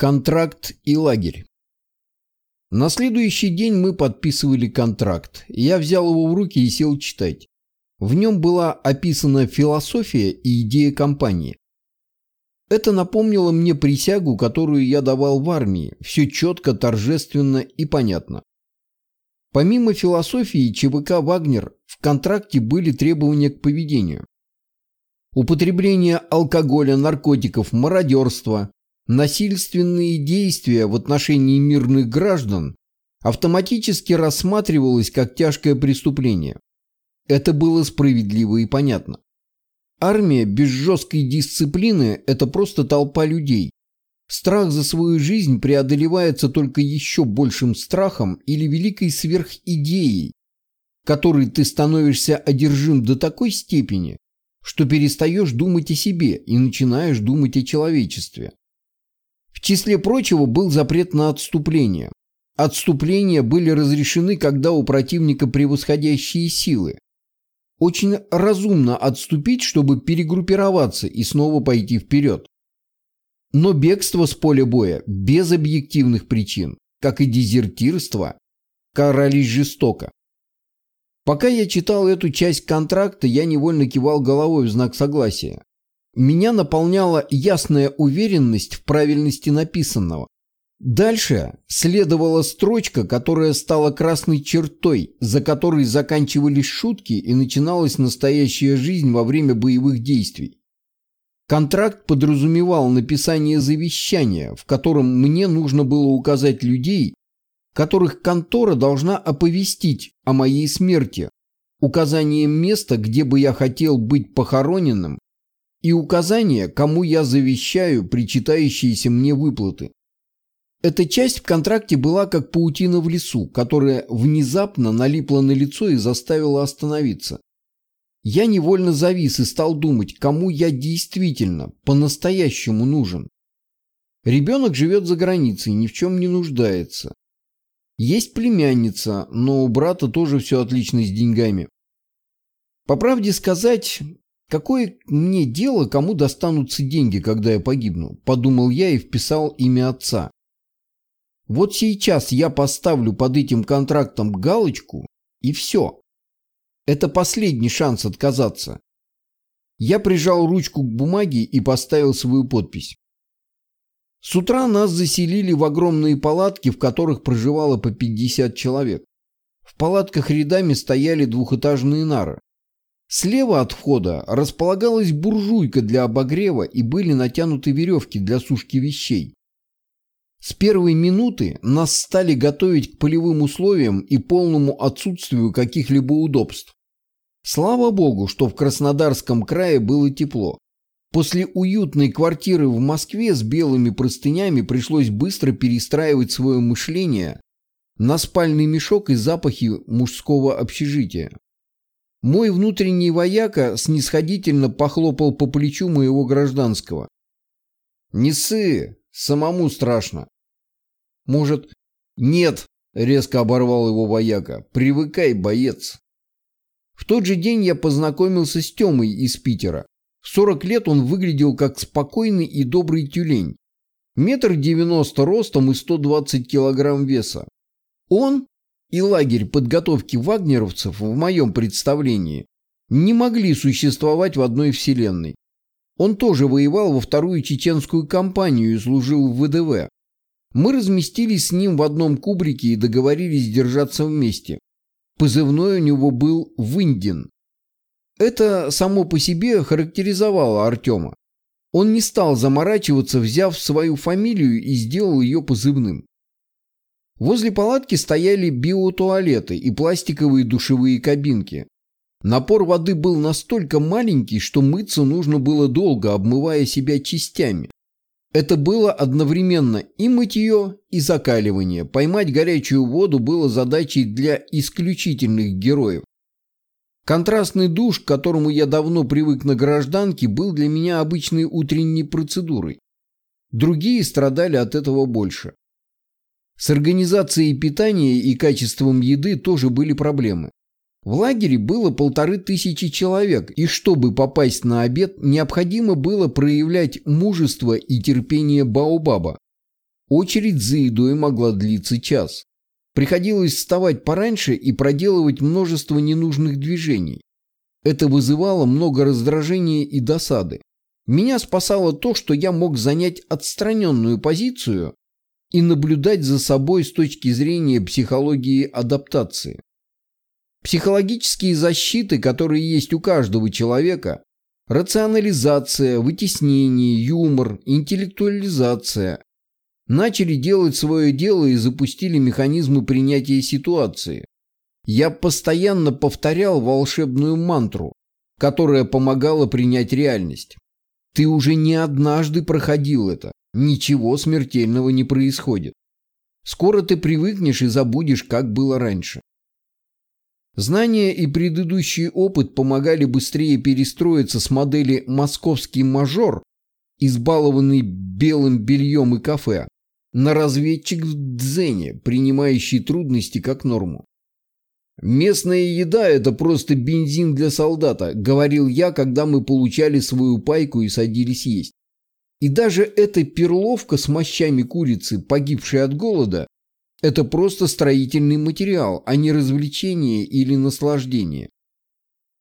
Контракт и лагерь. На следующий день мы подписывали контракт. Я взял его в руки и сел читать. В нем была описана философия и идея компании. Это напомнило мне присягу, которую я давал в армии. Все четко, торжественно и понятно. Помимо философии ЧВК «Вагнер» в контракте были требования к поведению. Употребление алкоголя, наркотиков, мародерство, насильственные действия в отношении мирных граждан автоматически рассматривалось как тяжкое преступление. Это было справедливо и понятно. Армия без жесткой дисциплины – это просто толпа людей. Страх за свою жизнь преодолевается только еще большим страхом или великой сверхидеей, которой ты становишься одержим до такой степени, что перестаешь думать о себе и начинаешь думать о человечестве. В числе прочего был запрет на отступление. Отступления были разрешены, когда у противника превосходящие силы. Очень разумно отступить, чтобы перегруппироваться и снова пойти вперед. Но бегство с поля боя без объективных причин, как и дезертирство, карались жестоко. Пока я читал эту часть контракта, я невольно кивал головой в знак согласия. Меня наполняла ясная уверенность в правильности написанного. Дальше следовала строчка, которая стала красной чертой, за которой заканчивались шутки и начиналась настоящая жизнь во время боевых действий. Контракт подразумевал написание завещания, в котором мне нужно было указать людей, которых контора должна оповестить о моей смерти, указанием места, где бы я хотел быть похороненным, и указание, кому я завещаю причитающиеся мне выплаты. Эта часть в контракте была как паутина в лесу, которая внезапно налипла на лицо и заставила остановиться. Я невольно завис и стал думать, кому я действительно, по-настоящему нужен. Ребенок живет за границей, ни в чем не нуждается. Есть племянница, но у брата тоже все отлично с деньгами. По правде сказать, Какое мне дело, кому достанутся деньги, когда я погибну? Подумал я и вписал имя отца. Вот сейчас я поставлю под этим контрактом галочку, и все. Это последний шанс отказаться. Я прижал ручку к бумаге и поставил свою подпись. С утра нас заселили в огромные палатки, в которых проживало по 50 человек. В палатках рядами стояли двухэтажные нары. Слева от входа располагалась буржуйка для обогрева и были натянуты веревки для сушки вещей. С первой минуты нас стали готовить к полевым условиям и полному отсутствию каких-либо удобств. Слава богу, что в Краснодарском крае было тепло. После уютной квартиры в Москве с белыми простынями пришлось быстро перестраивать свое мышление на спальный мешок и запахи мужского общежития. Мой внутренний вояка снисходительно похлопал по плечу моего гражданского. «Не ссы, самому страшно». «Может...» «Нет», — резко оборвал его вояка, — «привыкай, боец». В тот же день я познакомился с Тёмой из Питера. В 40 лет он выглядел как спокойный и добрый тюлень. Метр девяносто ростом и 120 килограмм веса. Он и лагерь подготовки вагнеровцев в моем представлении не могли существовать в одной вселенной. Он тоже воевал во вторую чеченскую кампанию и служил в ВДВ. Мы разместились с ним в одном кубрике и договорились держаться вместе. Позывной у него был Виндин. Это само по себе характеризовало Артема. Он не стал заморачиваться, взяв свою фамилию и сделал ее позывным. Возле палатки стояли биотуалеты и пластиковые душевые кабинки. Напор воды был настолько маленький, что мыться нужно было долго, обмывая себя частями. Это было одновременно и мытье, и закаливание. Поймать горячую воду было задачей для исключительных героев. Контрастный душ, к которому я давно привык на гражданке, был для меня обычной утренней процедурой. Другие страдали от этого больше. С организацией питания и качеством еды тоже были проблемы. В лагере было полторы тысячи человек, и чтобы попасть на обед, необходимо было проявлять мужество и терпение Баобаба. Очередь за едой могла длиться час. Приходилось вставать пораньше и проделывать множество ненужных движений. Это вызывало много раздражения и досады. Меня спасало то, что я мог занять отстраненную позицию и наблюдать за собой с точки зрения психологии адаптации. Психологические защиты, которые есть у каждого человека, рационализация, вытеснение, юмор, интеллектуализация, начали делать свое дело и запустили механизмы принятия ситуации. Я постоянно повторял волшебную мантру, которая помогала принять реальность. Ты уже не однажды проходил это. Ничего смертельного не происходит. Скоро ты привыкнешь и забудешь, как было раньше. Знания и предыдущий опыт помогали быстрее перестроиться с модели «московский мажор», избалованный белым бельем и кафе, на разведчик в дзене, принимающий трудности как норму. «Местная еда – это просто бензин для солдата», – говорил я, когда мы получали свою пайку и садились есть. И даже эта перловка с мощами курицы, погибшей от голода, это просто строительный материал, а не развлечение или наслаждение.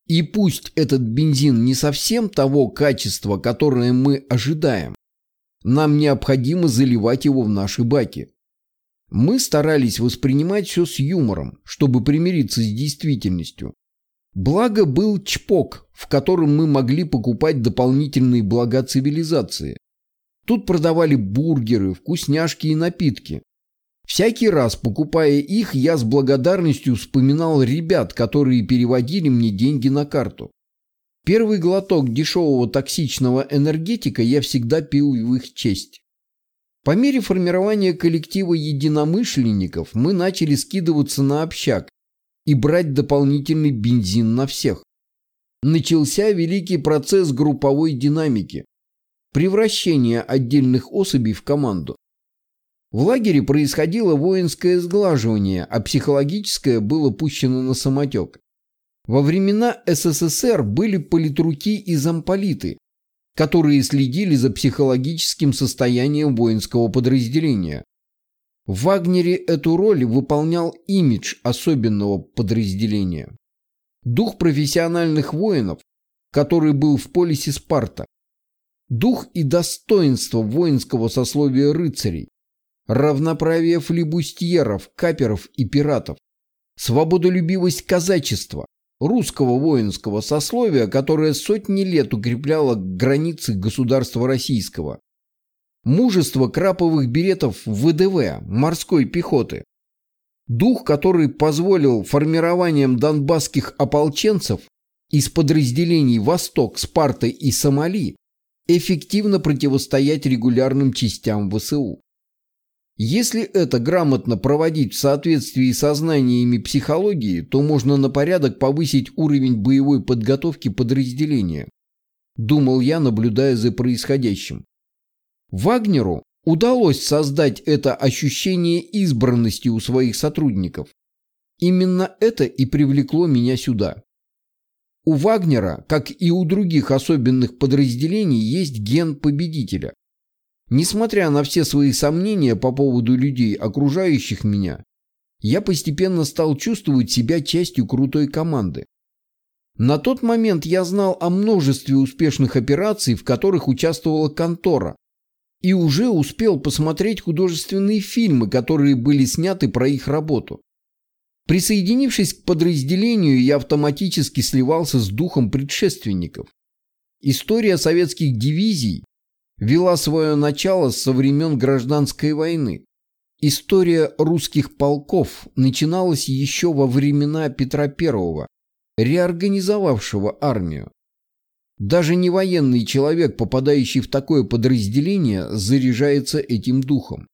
И пусть этот бензин не совсем того качества, которое мы ожидаем, нам необходимо заливать его в наши баки. Мы старались воспринимать все с юмором, чтобы примириться с действительностью. Благо был чпок, в котором мы могли покупать дополнительные блага цивилизации. Тут продавали бургеры, вкусняшки и напитки. Всякий раз, покупая их, я с благодарностью вспоминал ребят, которые переводили мне деньги на карту. Первый глоток дешевого токсичного энергетика я всегда пил в их честь. По мере формирования коллектива единомышленников мы начали скидываться на общак и брать дополнительный бензин на всех. Начался великий процесс групповой динамики, превращение отдельных особей в команду. В лагере происходило воинское сглаживание, а психологическое было пущено на самотек. Во времена СССР были политруки и замполиты, которые следили за психологическим состоянием воинского подразделения. В Вагнере эту роль выполнял имидж особенного подразделения. Дух профессиональных воинов, который был в полисе Спарта. Дух и достоинство воинского сословия рыцарей. Равноправие флибустьеров, каперов и пиратов. Свободолюбивость казачества русского воинского сословия, которое сотни лет укрепляло границы государства российского. Мужество краповых беретов ВДВ, морской пехоты. Дух, который позволил формированием донбасских ополченцев из подразделений «Восток», «Спарта» и «Сомали» эффективно противостоять регулярным частям ВСУ. Если это грамотно проводить в соответствии со знаниями психологии, то можно на порядок повысить уровень боевой подготовки подразделения. Думал я, наблюдая за происходящим. Вагнеру удалось создать это ощущение избранности у своих сотрудников. Именно это и привлекло меня сюда. У Вагнера, как и у других особенных подразделений, есть ген победителя. Несмотря на все свои сомнения по поводу людей, окружающих меня, я постепенно стал чувствовать себя частью крутой команды. На тот момент я знал о множестве успешных операций, в которых участвовала контора, и уже успел посмотреть художественные фильмы, которые были сняты про их работу. Присоединившись к подразделению, я автоматически сливался с духом предшественников. История советских дивизий вела свое начало со времен Гражданской войны. История русских полков начиналась еще во времена Петра I, реорганизовавшего армию. Даже не военный человек, попадающий в такое подразделение, заряжается этим духом.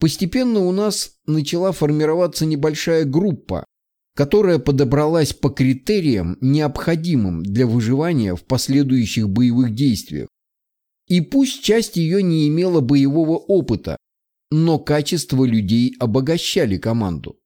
Постепенно у нас начала формироваться небольшая группа, которая подобралась по критериям, необходимым для выживания в последующих боевых действиях, и пусть часть ее не имела боевого опыта, но качество людей обогащали команду.